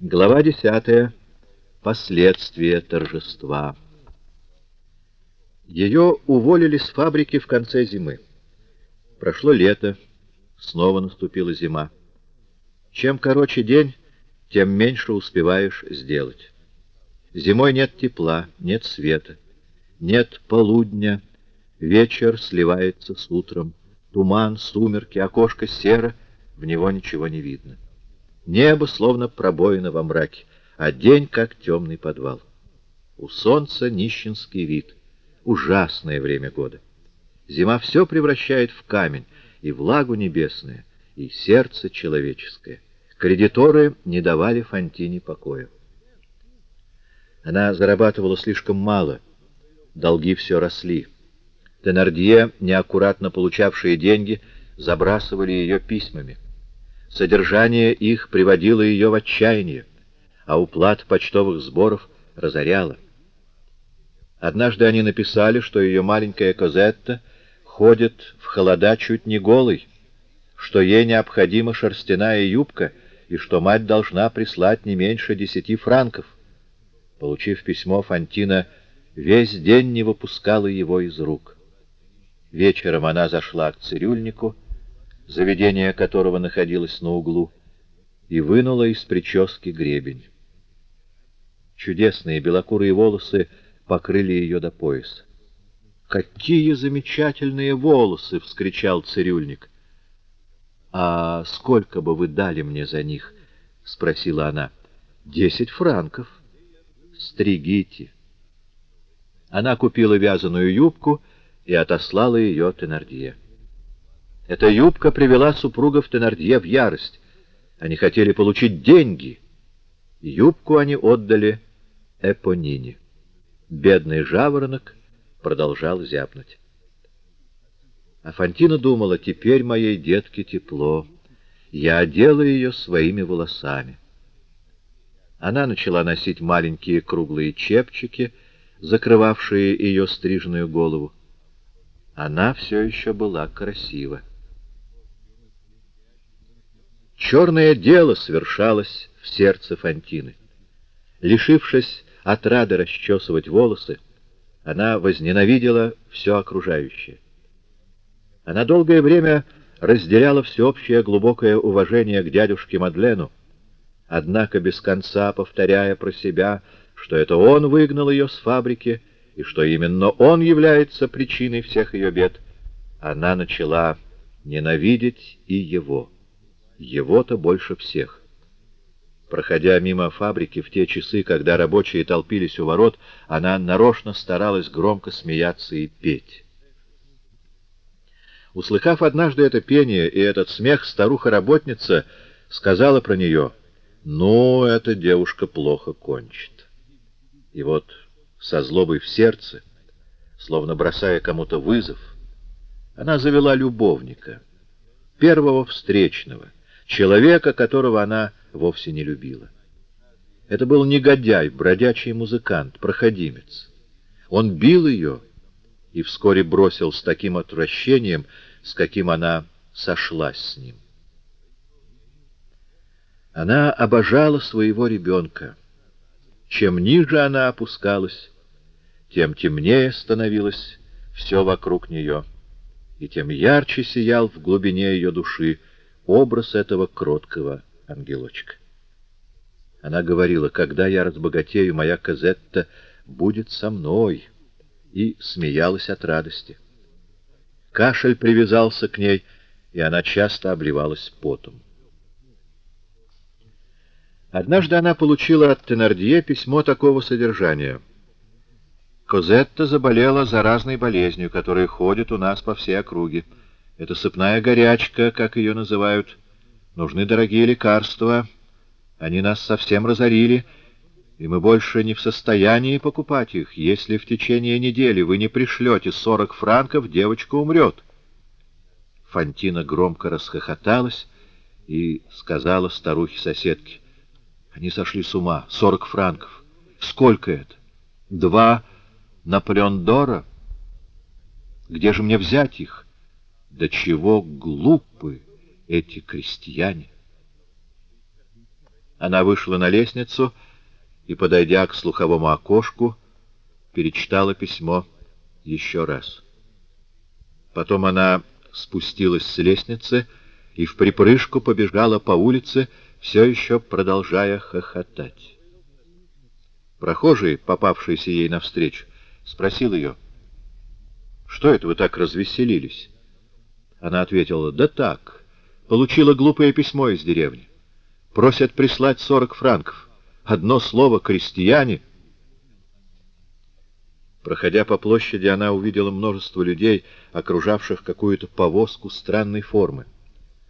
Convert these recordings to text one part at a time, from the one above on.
Глава 10. Последствия торжества. Ее уволили с фабрики в конце зимы. Прошло лето, снова наступила зима. Чем короче день, тем меньше успеваешь сделать. Зимой нет тепла, нет света, нет полудня, вечер сливается с утром, туман, сумерки, окошко серо, в него ничего не видно. Небо словно пробоина во мраке, а день как темный подвал. У солнца нищенский вид, ужасное время года. Зима все превращает в камень, и влагу небесное, и сердце человеческое. Кредиторы не давали Фантине покоя. Она зарабатывала слишком мало, долги все росли. Тенардье, неаккуратно получавшие деньги, забрасывали ее письмами. Содержание их приводило ее в отчаяние, а уплата почтовых сборов разоряла. Однажды они написали, что ее маленькая Козетта ходит в холода чуть не голой, что ей необходима шерстяная юбка и что мать должна прислать не меньше десяти франков. Получив письмо, Фантина весь день не выпускала его из рук. Вечером она зашла к цирюльнику, заведение которого находилось на углу, и вынула из прически гребень. Чудесные белокурые волосы покрыли ее до пояса. «Какие замечательные волосы!» — вскричал цирюльник. «А сколько бы вы дали мне за них?» — спросила она. «Десять франков. Стригите». Она купила вязаную юбку и отослала ее Теннердье. Эта юбка привела супругов Теннердье в ярость. Они хотели получить деньги. Юбку они отдали Эпонине. Бедный жаворонок продолжал зябнуть. А Фантина думала, теперь моей детке тепло. Я одела ее своими волосами. Она начала носить маленькие круглые чепчики, закрывавшие ее стриженную голову. Она все еще была красива. Черное дело свершалось в сердце Фантины. Лишившись отрады расчесывать волосы, она возненавидела все окружающее. Она долгое время разделяла всеобщее глубокое уважение к дядюшке Мадлену, однако без конца повторяя про себя, что это он выгнал ее с фабрики и что именно он является причиной всех ее бед, она начала ненавидеть и его. Его-то больше всех. Проходя мимо фабрики в те часы, когда рабочие толпились у ворот, она нарочно старалась громко смеяться и петь. Услыхав однажды это пение и этот смех, старуха-работница сказала про нее, «Ну, эта девушка плохо кончит». И вот со злобой в сердце, словно бросая кому-то вызов, она завела любовника, первого встречного — человека, которого она вовсе не любила. Это был негодяй, бродячий музыкант, проходимец. Он бил ее и вскоре бросил с таким отвращением, с каким она сошлась с ним. Она обожала своего ребенка. Чем ниже она опускалась, тем темнее становилось все вокруг нее, и тем ярче сиял в глубине ее души образ этого кроткого ангелочка. Она говорила, когда я разбогатею, моя Казетта будет со мной, и смеялась от радости. Кашель привязался к ней, и она часто обливалась потом. Однажды она получила от Тенардье письмо такого содержания. «Козетта заболела заразной болезнью, которая ходит у нас по всей округе. Это сыпная горячка, как ее называют. Нужны дорогие лекарства. Они нас совсем разорили, и мы больше не в состоянии покупать их. Если в течение недели вы не пришлете сорок франков, девочка умрет. Фантина громко расхохоталась и сказала старухе-соседке. Они сошли с ума. Сорок франков. Сколько это? Два Наполеондора? Где же мне взять их? До чего глупы эти крестьяне! Она вышла на лестницу и, подойдя к слуховому окошку, перечитала письмо еще раз. Потом она спустилась с лестницы и в припрыжку побежала по улице, все еще продолжая хохотать. Прохожий, попавшийся ей навстречу, спросил ее, «Что это вы так развеселились?» Она ответила, «Да так, получила глупое письмо из деревни. Просят прислать сорок франков. Одно слово «крестьяне». Проходя по площади, она увидела множество людей, окружавших какую-то повозку странной формы.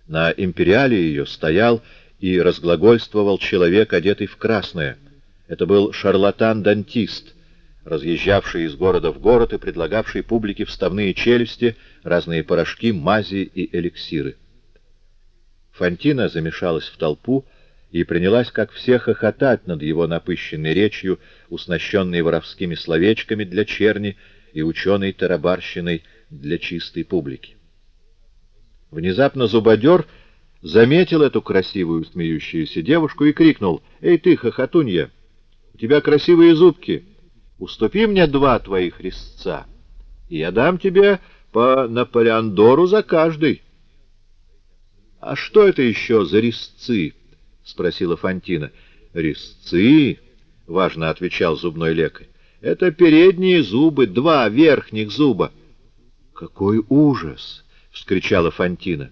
На империале ее стоял и разглагольствовал человек, одетый в красное. Это был шарлатан-дантист, разъезжавший из города в город и предлагавший публике вставные челюсти, разные порошки, мази и эликсиры. Фантина замешалась в толпу и принялась, как все, хохотать над его напыщенной речью, уснащенной воровскими словечками для черни и ученой тарабарщиной для чистой публики. Внезапно зубодер заметил эту красивую смеющуюся девушку и крикнул, «Эй ты, хохотунья, у тебя красивые зубки, уступи мне два твоих резца, и я дам тебе по Наполеондору за каждый». «А что это еще за резцы?» — спросила Фантина. «Резцы?» — важно отвечал зубной лекарь. «Это передние зубы, два верхних зуба». «Какой ужас!» — вскричала Фантина.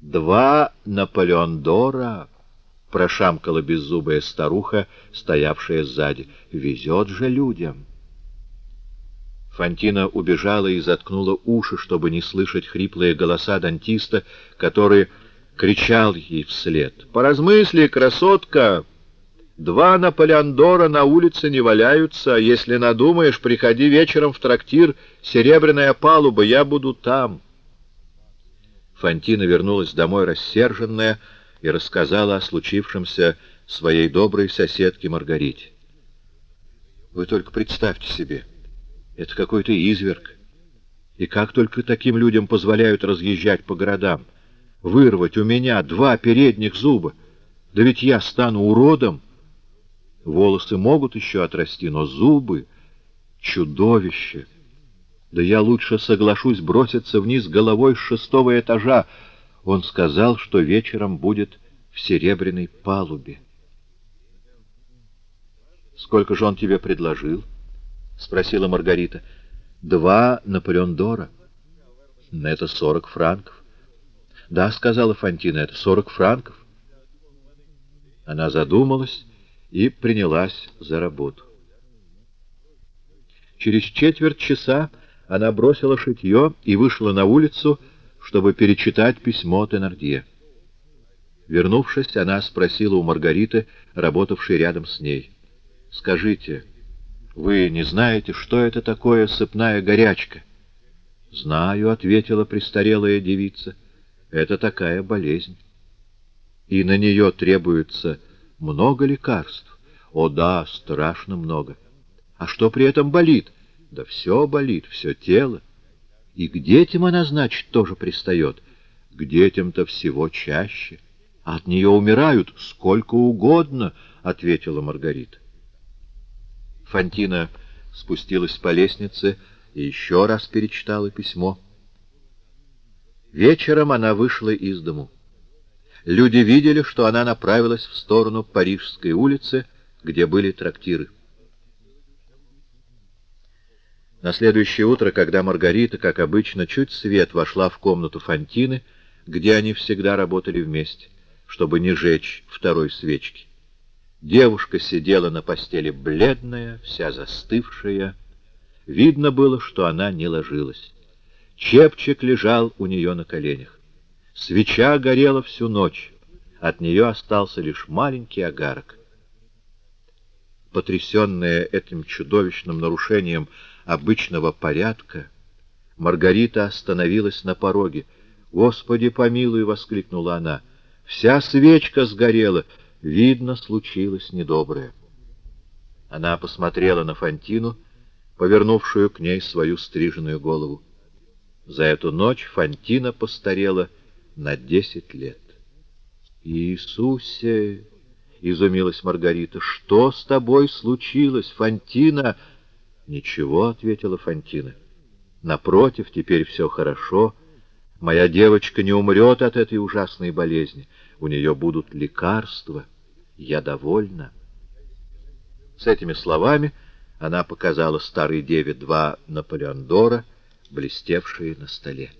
«Два Наполеондора!» — прошамкала беззубая старуха, стоявшая сзади. «Везет же людям!» Фантина убежала и заткнула уши, чтобы не слышать хриплые голоса дантиста, который кричал ей вслед. «Поразмысли, красотка! Два Наполеондора на улице не валяются. Если надумаешь, приходи вечером в трактир «Серебряная палуба», я буду там». Фантина вернулась домой рассерженная и рассказала о случившемся своей доброй соседке Маргарите. «Вы только представьте себе!» Это какой-то изверг. И как только таким людям позволяют разъезжать по городам, вырвать у меня два передних зуба, да ведь я стану уродом. Волосы могут еще отрасти, но зубы — чудовище. Да я лучше соглашусь броситься вниз головой с шестого этажа. Он сказал, что вечером будет в серебряной палубе. Сколько же он тебе предложил? —— спросила Маргарита. «Два Наполеондора. Это сорок франков». «Да», — сказала Фантина, — «это сорок франков». Она задумалась и принялась за работу. Через четверть часа она бросила шитье и вышла на улицу, чтобы перечитать письмо Теннердье. Вернувшись, она спросила у Маргариты, работавшей рядом с ней. «Скажите...» Вы не знаете, что это такое сыпная горячка? — Знаю, — ответила престарелая девица. — Это такая болезнь. И на нее требуется много лекарств. О да, страшно много. А что при этом болит? Да все болит, все тело. И к детям она, значит, тоже пристает. К детям-то всего чаще. От нее умирают сколько угодно, — ответила Маргарита. Фантина спустилась по лестнице и еще раз перечитала письмо. Вечером она вышла из дому. Люди видели, что она направилась в сторону Парижской улицы, где были трактиры. На следующее утро, когда Маргарита, как обычно, чуть свет вошла в комнату Фантины, где они всегда работали вместе, чтобы не жечь второй свечки, Девушка сидела на постели бледная, вся застывшая. Видно было, что она не ложилась. Чепчик лежал у нее на коленях. Свеча горела всю ночь. От нее остался лишь маленький огарок. Потрясенная этим чудовищным нарушением обычного порядка, Маргарита остановилась на пороге. «Господи, помилуй!» — воскликнула она. «Вся свечка сгорела!» Видно, случилось недоброе. Она посмотрела на Фантину, повернувшую к ней свою стриженную голову. За эту ночь Фантина постарела на десять лет. «Иисусе! — изумилась Маргарита. «Что с тобой случилось, Фантина?» «Ничего», — ответила Фантина. «Напротив, теперь все хорошо. Моя девочка не умрет от этой ужасной болезни. У нее будут лекарства. Я довольна». С этими словами она показала старой деве два Наполеондора, блестевшие на столе.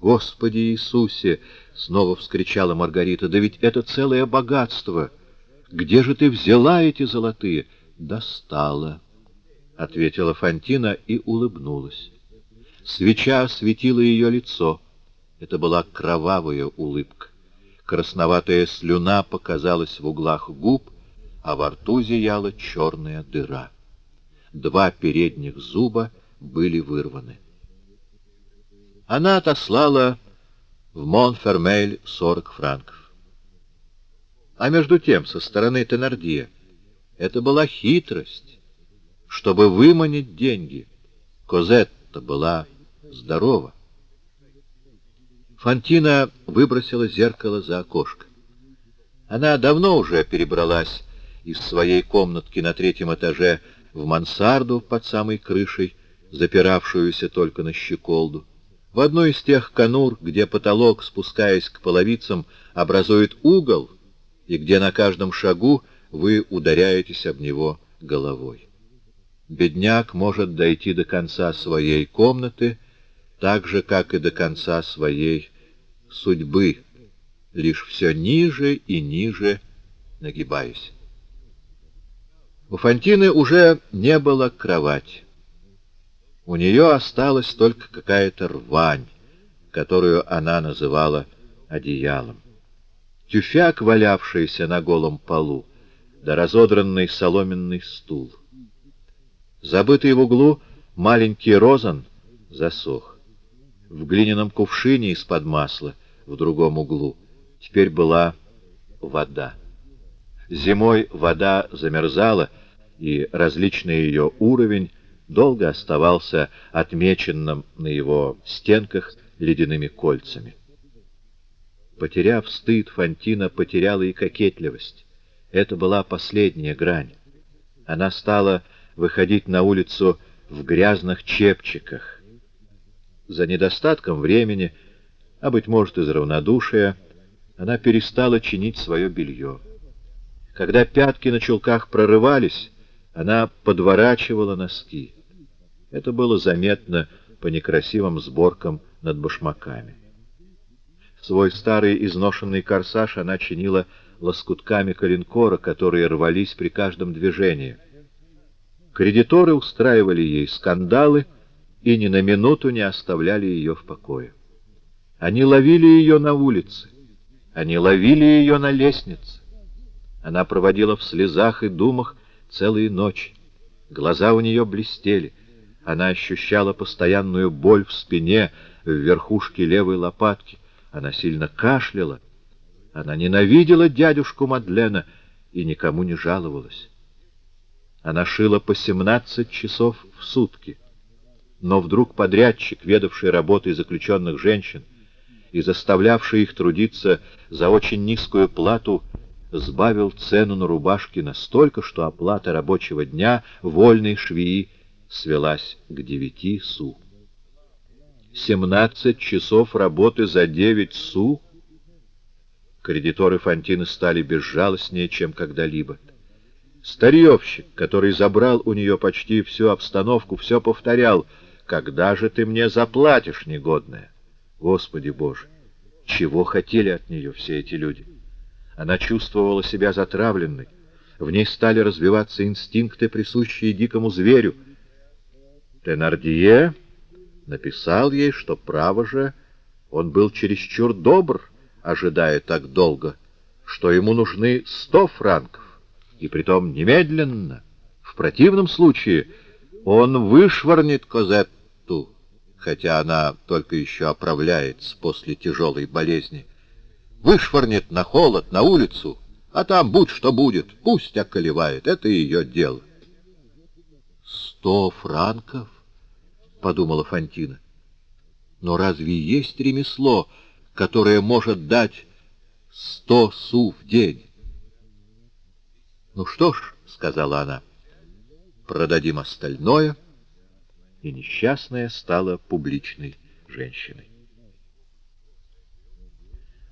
«Господи Иисусе!» — снова вскричала Маргарита. «Да ведь это целое богатство! Где же ты взяла эти золотые?» «Достала», — ответила Фантина и улыбнулась. Свеча осветила ее лицо. Это была кровавая улыбка. Красноватая слюна показалась в углах губ, а во рту зияла черная дыра. Два передних зуба были вырваны. Она отослала в Монфермель сорок франков. А между тем, со стороны Тенардье, это была хитрость, чтобы выманить деньги. Козетта была здорова. Фантина выбросила зеркало за окошко. Она давно уже перебралась из своей комнатки на третьем этаже в мансарду под самой крышей, запиравшуюся только на щеколду. В одной из тех конур, где потолок, спускаясь к половицам, образует угол, и где на каждом шагу вы ударяетесь об него головой. Бедняк может дойти до конца своей комнаты, так же, как и до конца своей судьбы, лишь все ниже и ниже нагибаясь. У Фантины уже не было кровати. У нее осталась только какая-то рвань, которую она называла одеялом. Тюфяк, валявшийся на голом полу, да разодранный соломенный стул. Забытый в углу маленький розан засох. В глиняном кувшине из-под масла в другом углу теперь была вода. Зимой вода замерзала, и различный ее уровень долго оставался отмеченным на его стенках ледяными кольцами. Потеряв стыд, Фантина потеряла и кокетливость. Это была последняя грань. Она стала выходить на улицу в грязных чепчиках. За недостатком времени, а, быть может, из равнодушия, она перестала чинить свое белье. Когда пятки на чулках прорывались, она подворачивала носки. Это было заметно по некрасивым сборкам над башмаками. Свой старый изношенный корсаж она чинила лоскутками коленкора, которые рвались при каждом движении. Кредиторы устраивали ей скандалы и ни на минуту не оставляли ее в покое. Они ловили ее на улице, они ловили ее на лестнице. Она проводила в слезах и думах целые ночи. Глаза у нее блестели. Она ощущала постоянную боль в спине, в верхушке левой лопатки. Она сильно кашляла. Она ненавидела дядюшку Мадлена и никому не жаловалась. Она шила по 17 часов в сутки. Но вдруг подрядчик, ведавший работой заключенных женщин и заставлявший их трудиться за очень низкую плату, сбавил цену на рубашки настолько, что оплата рабочего дня вольной швеи свелась к девяти су. Семнадцать часов работы за девять су? Кредиторы Фантины стали безжалостнее, чем когда-либо. Старьевщик, который забрал у нее почти всю обстановку, все повторял, «Когда же ты мне заплатишь, негодная?» Господи Боже, чего хотели от нее все эти люди? Она чувствовала себя затравленной. В ней стали развиваться инстинкты, присущие дикому зверю. Тенардие написал ей, что, право же, он был чересчур добр, ожидая так долго, что ему нужны сто франков, и притом немедленно. В противном случае он вышвырнет Козетту, хотя она только еще оправляется после тяжелой болезни, вышвырнет на холод, на улицу, а там будь что будет, пусть околевает, это ее дело. «Сто франков?» — подумала Фантина. «Но разве есть ремесло, которое может дать сто су в день?» «Ну что ж», — сказала она, — «продадим остальное», и несчастная стала публичной женщиной.